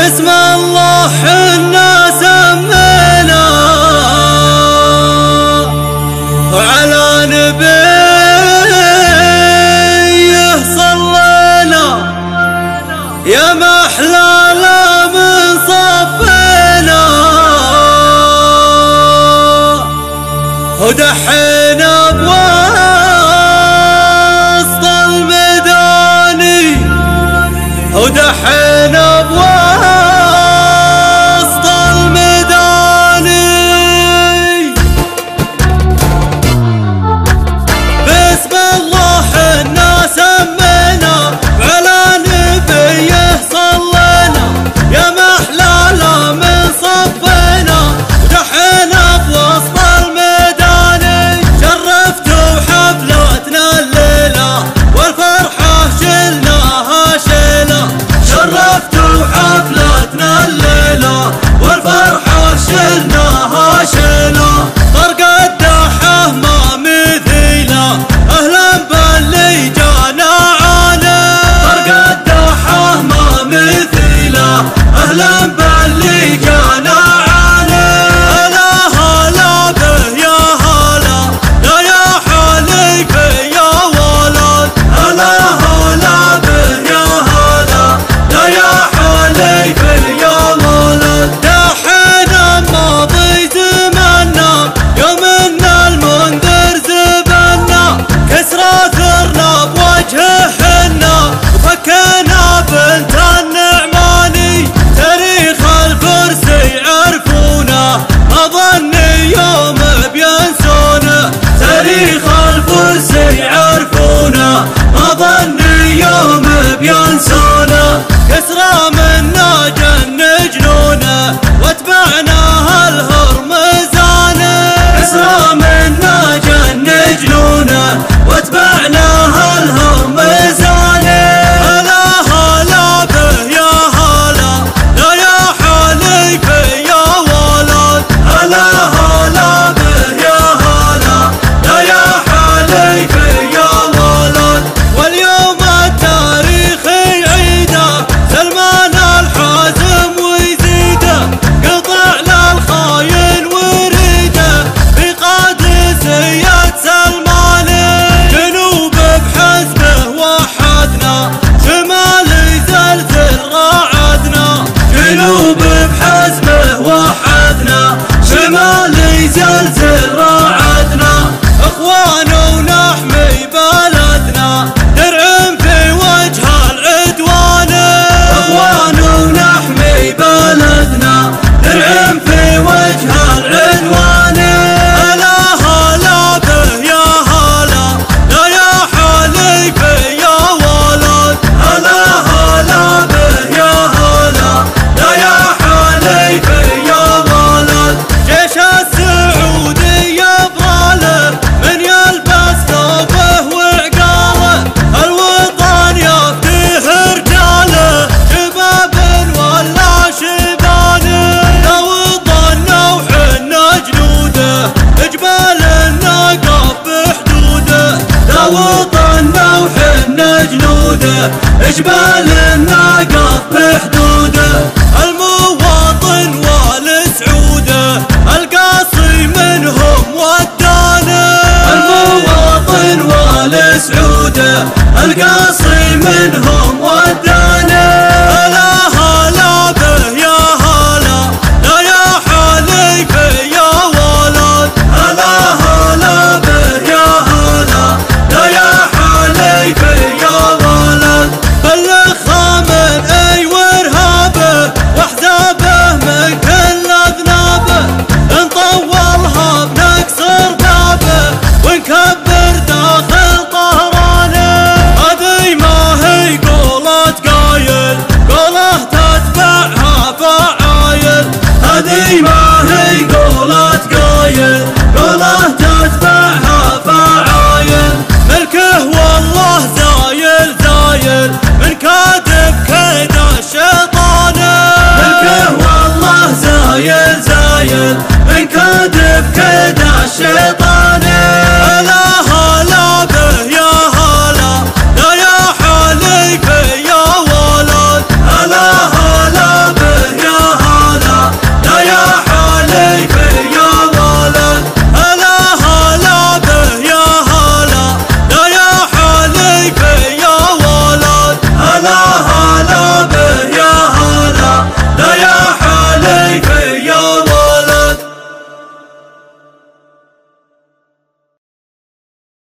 بسم الله حنا سمينا وعلى نبيه صلينا. يا محلى لا من صفينا. ودحينا I love you. حدوده جبال الناقة بحدوده المواطن والسعودة القاصي منهم ودانه المواطن والسعودة القاصي منهم